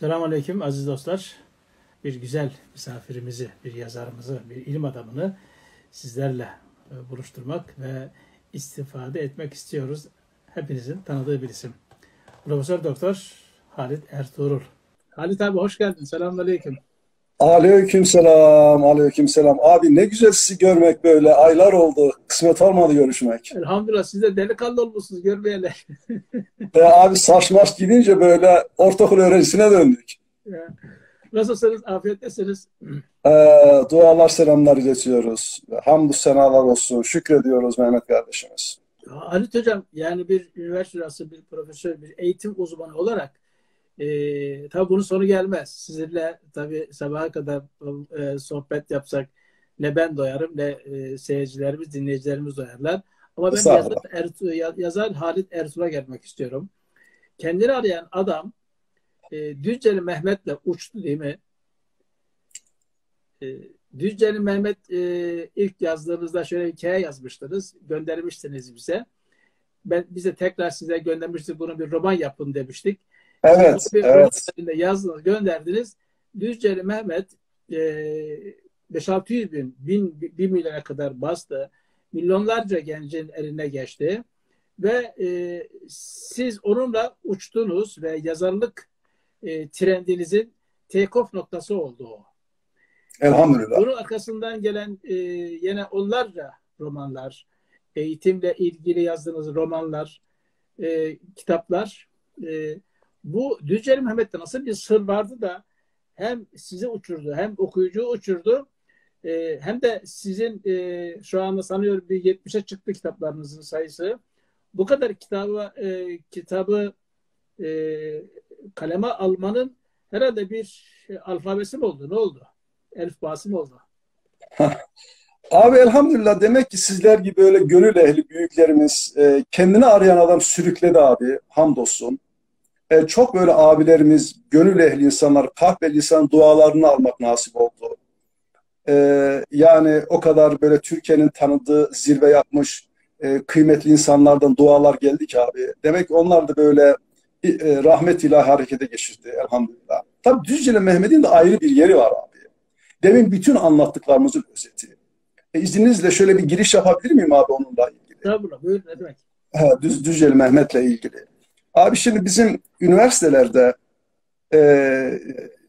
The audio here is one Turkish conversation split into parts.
Selamun Aleyküm aziz dostlar. Bir güzel misafirimizi, bir yazarımızı, bir ilim adamını sizlerle e, buluşturmak ve istifade etmek istiyoruz. Hepinizin tanıdığı bir isim. Profesör Doktor Halit Ertuğrul. Halit abi hoş geldin. Selamun Aleyküm. Aleyküm selam, aleyküm selam. Abi ne güzel sizi görmek böyle. Aylar oldu. Kısmet olmadı görüşmek. Elhamdülillah siz de delikanlı olmuşsunuz görmeyeli. Ve abi saç maç gidince böyle ortaokul öğrencisine döndük. Ya. Nasılsınız? Afiyettesiniz. Ee, dualar selamlar iletiyoruz. Hamdü senalar olsun. Şükrediyoruz Mehmet kardeşimiz. Halit Hocam yani bir üniversite bir profesör, bir eğitim uzmanı olarak e, tabii bunun sonu gelmez. Sizinle tabii sabaha kadar e, sohbet yapsak ne ben doyarım ne e, seyircilerimiz, dinleyicilerimiz doyarlar. Ama ben yazar, Ertuğ, yazar Halit Ertuğrul'a gelmek istiyorum. Kendini arayan adam e, Düzceli Mehmet'le uçtu değil mi? E, Düzceli Mehmet e, ilk yazdığınızda şöyle bir hikaye yazmıştınız. Göndermiştiniz bize. Ben bize tekrar size göndermiştik. Bunu bir roman yapın demiştik. Evet, bir evet. Yazdınız, gönderdiniz. Düzceli Mehmet e, 5-600 bin, bin, 1 milyona kadar bastı. Milyonlarca gencin eline geçti. Ve e, siz onunla uçtunuz ve yazarlık e, trendinizin take-off noktası oldu o. Elhamdülillah. Bunun arkasından gelen e, yine onlarca romanlar, eğitimle ilgili yazdığınız romanlar, e, kitaplar. E, bu Düzceli Mehmet'te nasıl bir sır vardı da hem sizi uçurdu, hem okuyucuyu uçurdu, e, hem de sizin e, şu anda sanıyorum bir 70'e çıktı kitaplarınızın sayısı. Bu kadar kitabı e, kitabı e, kaleme almanın herhalde bir alfabesi mi oldu? Ne oldu? Elifbası mı oldu? Abi elhamdülillah demek ki sizler gibi böyle gönül ehli büyüklerimiz e, kendini arayan adam sürükledi abi hamdolsun. E, çok böyle abilerimiz, gönül ehli insanlar, kahveli insan dualarını almak nasip oldu. E, yani o kadar böyle Türkiye'nin tanıdığı zirve yapmış e, kıymetli insanlardan dualar geldi ki abi. Demek ki onlar da böyle e, rahmet ile harekete geçirdi elhamdülillah. Tabii Düzceli Mehmet'in de ayrı bir yeri var abi. Demin bütün anlattıklarımızın özeti. E, izninizle şöyle bir giriş yapabilir miyim abi onunla ilgili? Tabii buyur ne demek? Ha, Düz, Düzceli Mehmet'le ilgili. Abi şimdi bizim üniversitelerde e,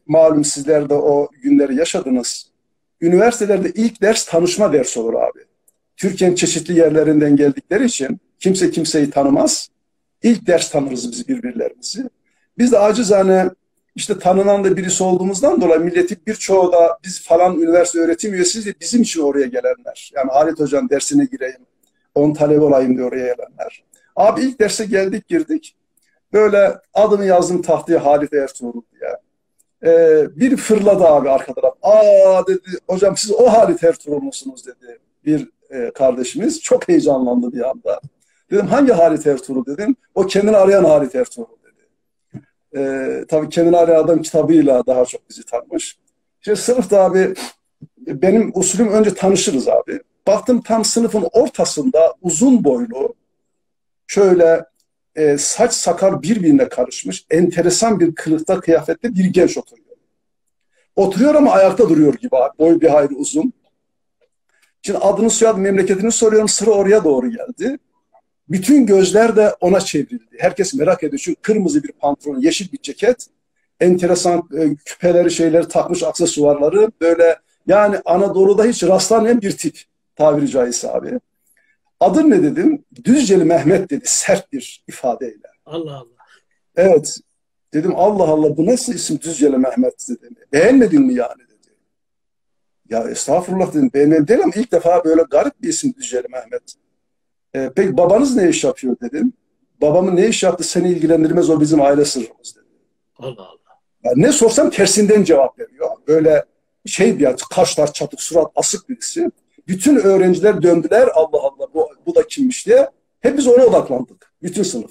malum sizler de o günleri yaşadınız. Üniversitelerde ilk ders tanışma dersi olur abi. Türkiye'nin çeşitli yerlerinden geldikleri için kimse kimseyi tanımaz. İlk ders tanırız biz birbirlerimizi. Biz de acizane işte tanınan da birisi olduğumuzdan dolayı milletin birçoğu da biz falan üniversite öğretim üyesiyiz de bizim için oraya gelenler. Yani Halit Hocam dersine gireyim, on talep olayım diye oraya gelenler. Abi ilk derse geldik girdik. Böyle adını yazdım tahtaya Halit Ertuğrul diye. Ee, bir fırladı abi arka taraf. Aa dedi hocam siz o Halit Ertuğrul musunuz dedi bir e, kardeşimiz. Çok heyecanlandı bir anda. Dedim hangi Halit Ertuğrul dedim. O kendini arayan Halit Ertuğrul dedi. Ee, tabii kendini arayan adam kitabıyla daha çok bizi tanımış. Şimdi sınıfta abi benim usulüm önce tanışırız abi. Baktım tam sınıfın ortasında uzun boylu şöyle e, saç sakal birbirine karışmış enteresan bir kılıkta kıyafette bir genç oturuyor. Oturuyor ama ayakta duruyor gibi. Boy bir hayli uzun. Şimdi adını soyadı memleketini soruyorum sıra oraya doğru geldi. Bütün gözler de ona çevrildi. Herkes merak ediyor. Çünkü kırmızı bir pantolon, yeşil bir ceket, enteresan e, küpeleri, şeyleri takmış aksesuarları böyle yani Anadolu'da hiç rastlanmayan bir tip tabiri caizse abi. Adın ne dedim? Düzceli Mehmet dedi sert bir ifadeyle. Allah Allah. Evet. Dedim Allah Allah bu nasıl isim Düzceli Mehmet dedim. Beğenmedin mi yani dedi. Ya estağfurullah dedim. Beğenmedim değil ama ilk defa böyle garip bir isim Düzceli Mehmet. E, peki babanız ne iş yapıyor dedim. Babamın ne iş yaptı seni ilgilendirmez o bizim aile sırrımız dedi. Allah Allah. Yani ne sorsam tersinden cevap veriyor. Böyle şey bir kaşlar çatık surat asık birisi. Bütün öğrenciler döndüler Allah Allah kimmiş diye. Hep biz ona odaklandık. Bütün sınıf.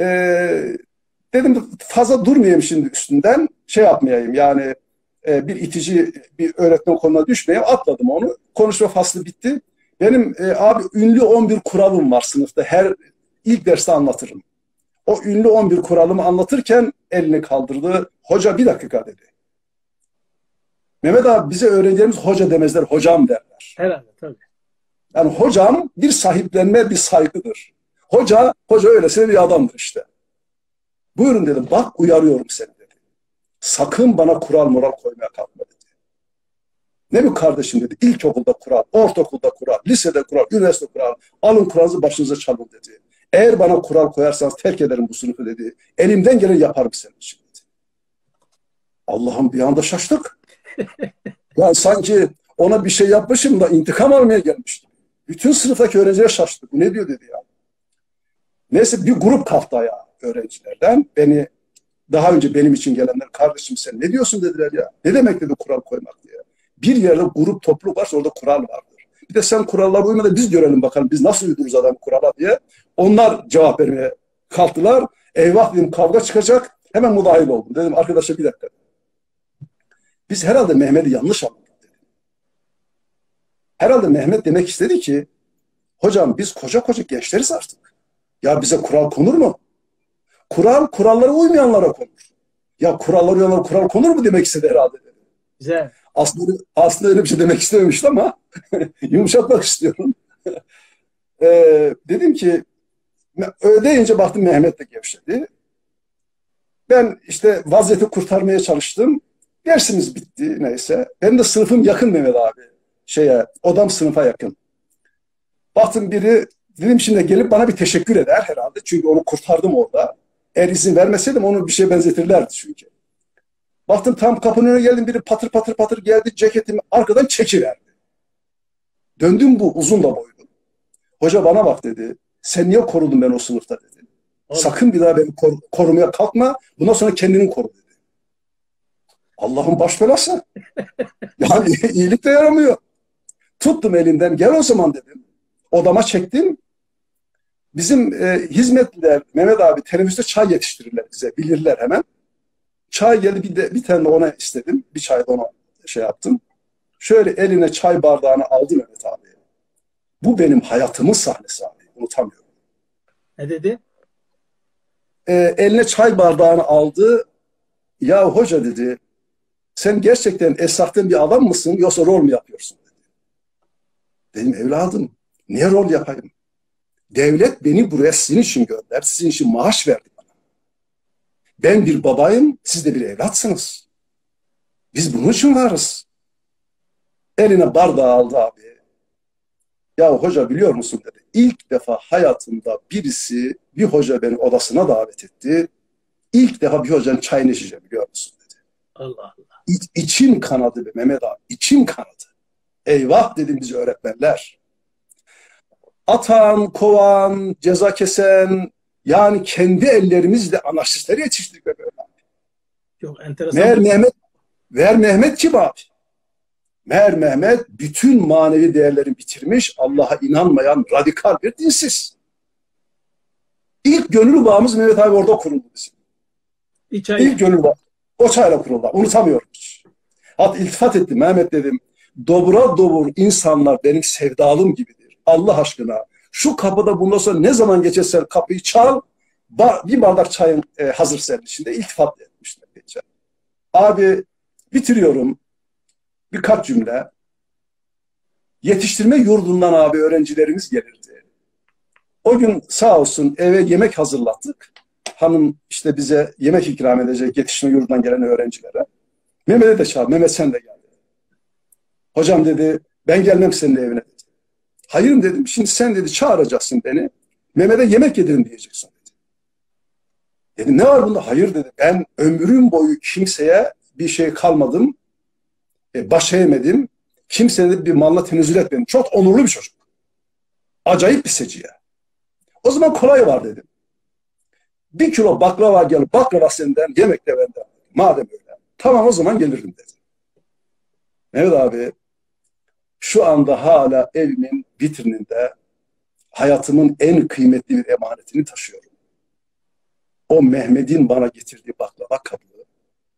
Ee, dedim fazla durmayayım şimdi üstünden. Şey yapmayayım yani e, bir itici bir öğretmen konuna düşmeyeyim. Atladım onu. Konuşma faslı bitti. Benim e, abi ünlü 11 kuralım var sınıfta. Her ilk derste anlatırım. O ünlü 11 kuralımı anlatırken elini kaldırdı. Hoca bir dakika dedi. Mehmet abi bize öğrencilerimiz hoca demezler, hocam derler. Herhalde tabii. Yani hocam bir sahiplenme, bir saygıdır. Hoca, hoca öylesine bir adamdır işte. Buyurun dedim, bak uyarıyorum seni dedi. Sakın bana kural moral koymaya kalkma dedi. Ne bu kardeşim dedi. İlkokulda kural, ortaokulda kural, lisede kural, üniversite kural. Alın kuralınızı başınıza çalın dedi. Eğer bana kural koyarsanız terk ederim bu sınıfı dedi. Elimden geleni yaparım senin için dedi. Allah'ım bir anda şaştık. yani sanki ona bir şey yapmışım da intikam almaya gelmiştim. Bütün sınıftaki öğrenciler şaştı. Bu ne diyor dedi ya. Neyse bir grup kalktı ya öğrencilerden. Beni daha önce benim için gelenler kardeşim sen ne diyorsun dediler ya. Ne demek dedi kural koymak diye. Bir yerde grup topluluk varsa orada kural vardır. Bir de sen kurallara uyma da biz görelim bakalım biz nasıl uydururuz adam kurala diye. Onlar cevap vermeye kalktılar. Eyvah dedim kavga çıkacak. Hemen mudahil oldum. Dedim arkadaşa bir dakika. Biz herhalde Mehmet'i yanlış anladık. Herhalde Mehmet demek istedi ki hocam biz koca koca gençleriz artık. Ya bize kural konur mu? Kural kurallara uymayanlara konur. Ya kurallara uyanlara kural konur mu demek istedi herhalde. Güzel. Aslında, aslında öyle bir şey demek istememişti ama yumuşatmak istiyorum. ee, dedim ki öyle deyince baktım Mehmet de gevşedi. Ben işte vaziyeti kurtarmaya çalıştım. Dersimiz bitti neyse. Benim de sınıfım yakın Mehmet abi. Şeye, odam sınıfa yakın. Baktım biri dedim şimdi gelip bana bir teşekkür eder herhalde. Çünkü onu kurtardım orada. Eğer izin vermeseydim onu bir şeye benzetirlerdi çünkü. Baktım tam kapının önüne geldim biri patır patır patır geldi ceketimi arkadan çekiverdi. Döndüm bu uzun da boylu. Hoca bana bak dedi. Sen niye korudun ben o sınıfta dedi. Oğlum. Sakın bir daha beni kor korumaya kalkma. Bundan sonra kendini koru dedi. Allah'ın baş belası. yani iyilik de yaramıyor. Tuttum elinden gel o zaman dedim. Odama çektim. Bizim e, hizmetliler Mehmet abi teneffüste çay yetiştirirler bize bilirler hemen. Çay geldi bir, de, bir tane de ona istedim. Bir çay da ona şey yaptım. Şöyle eline çay bardağını aldı Mehmet abi. Bu benim hayatımın sahnesi abi. Unutamıyorum. Ne dedi? Ee, eline çay bardağını aldı. Ya hoca dedi sen gerçekten esnaftan bir adam mısın yoksa rol mu yapıyorsun. Dedim evladım niye rol yapayım? Devlet beni buraya sizin için gönderdi. Sizin için maaş verdi bana. Ben bir babayım, siz de bir evlatsınız. Biz bunun için varız. Eline bardağı aldı abi. Ya hoca biliyor musun dedi. İlk defa hayatımda birisi bir hoca beni odasına davet etti. İlk defa bir hocanın çayını içeceğim biliyor musun dedi. Allah Allah. İ, içim kanadı be Mehmet abi. İçim kanadı. Eyvah dedim biz öğretmenler. Atan, kovan, ceza kesen yani kendi ellerimizle anarşistleri yetiştirdik be böyle. Çok enteresan. Meğer Mehmet, ver Mehmet kim abi? Meğer Mehmet bütün manevi değerleri bitirmiş, Allah'a inanmayan radikal bir dinsiz. İlk gönül bağımız Mehmet abi orada kuruldu bizim. İlk, İlk gönül bağı. O çayla kuruldu. Unutamıyorum hiç. Hatta iltifat ettim. Mehmet dedim. Dobra dobur insanlar benim sevdalım gibidir. Allah aşkına. Şu kapıda bundan sonra ne zaman geçersen kapıyı çal. Bir bardak çayın e, hazır senin içinde. İltifat etmişler. Geçen. Abi bitiriyorum. Birkaç cümle. Yetiştirme yurdundan abi öğrencilerimiz gelirdi. O gün sağ olsun eve yemek hazırlattık hanım işte bize yemek ikram edecek yetişme yurdundan gelen öğrencilere. Mehmet'e de çağır. Mehmet sen de gel. Hocam dedi ben gelmem senin evine dedi. Hayır dedim. Şimdi sen dedi çağıracaksın beni. Mehmet'e yemek yedirin diyeceksin dedi. Dedim ne var bunda? Hayır dedi. Ben ömrüm boyu kimseye bir şey kalmadım. E, baş eğmedim. Kimseye de bir malla tenezzül etmedim. Çok onurlu bir çocuk. Acayip bir seciye. O zaman kolay var dedim. Bir kilo baklava gel, baklava senden, yemek de benden. Madem öyle. Tamam o zaman gelirim dedi. Mehmet abi şu anda hala evimin vitrininde hayatımın en kıymetli bir emanetini taşıyorum. O Mehmet'in bana getirdiği baklava kabı.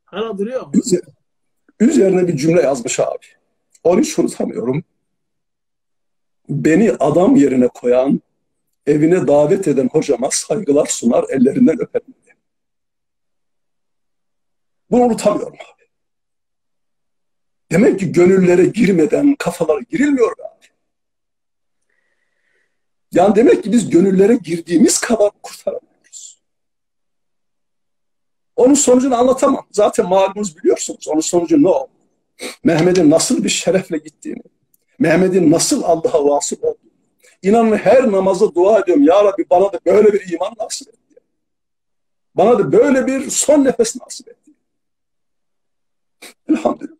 Hala duruyor mu? Üzerine bir cümle yazmış abi. Onu hiç unutamıyorum. Beni adam yerine koyan evine davet eden hocama saygılar sunar, ellerinden öperim. Bunu unutamıyorum abi. Demek ki gönüllere girmeden kafalara girilmiyor abi. Yani demek ki biz gönüllere girdiğimiz kadar kurtaramıyoruz. Onun sonucunu anlatamam. Zaten malumunuz biliyorsunuz. Onun sonucu ne oldu? Mehmet'in nasıl bir şerefle gittiğini, Mehmet'in nasıl Allah'a vasıl olduğunu. İnanın her namazı dua ediyorum. Ya Rabbi bana da böyle bir iman nasip et. Bana da böyle bir son nefes nasip et. Elhamdülillah.